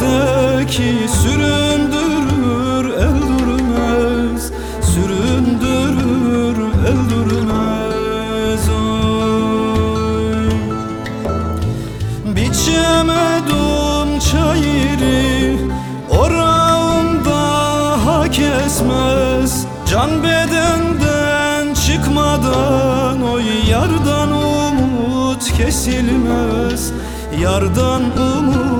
Heveste ki el durmaz Süründürür el durmaz oy. Biçemedim çayırı Orağımda hak Can bedenden çıkmadan Oy yardan umut kesilmez. Yardan umut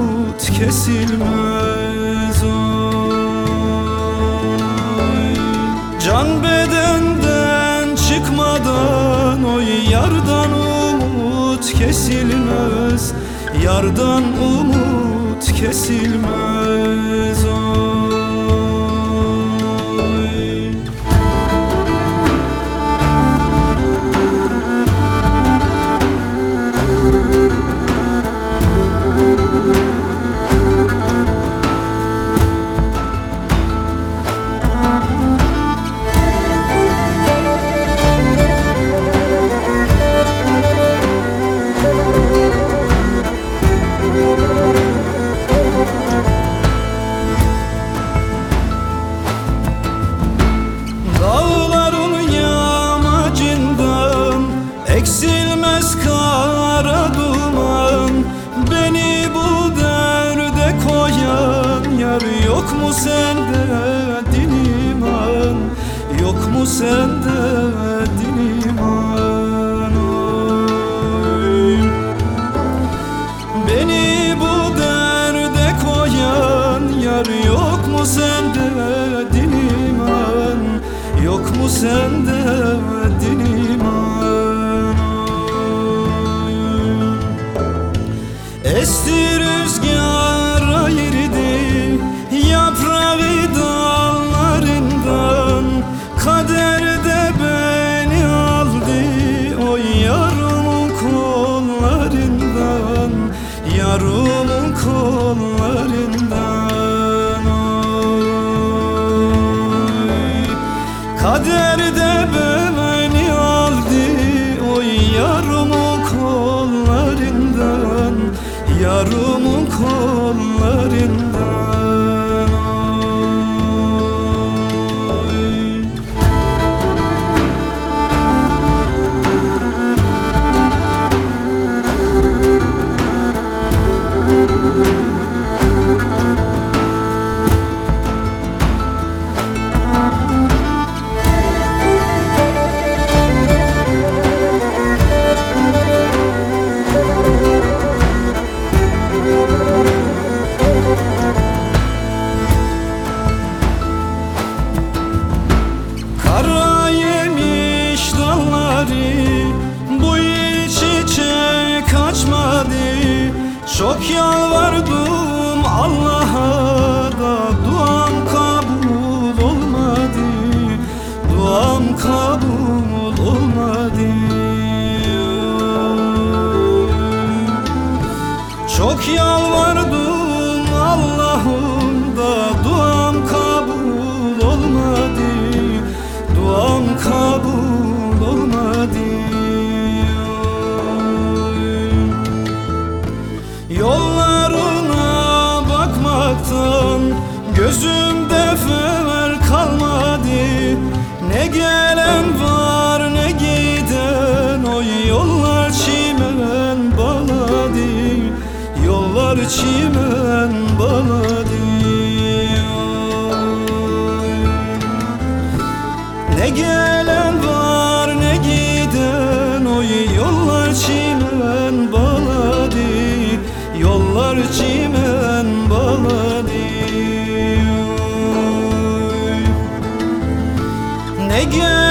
kesilmez Oy. Can bedenden çıkmadan Oy. Yardan umut kesilmez. Yardan umut kesilmez Oy Yar yok mu sende din iman? Yok mu sende din iman? Oy. Beni bu derde koyan Yar yok mu sende din iman? Yok mu sende din iman? Esti rüzgar Yarımın kollarından oy. Kader de beni aldı O yarımın kollarından Yarımın kollarından Çok yalvardım Allah'a da Duam kabul olmadı. Duam kabul olmadı. Çok yalvardım Allah'ım da duam kabul olmadı. Duam kabul Yollar çimen baladı Ne gelen var ne giden O yollar çimen baladı Yollar çimen baladı Ne gelen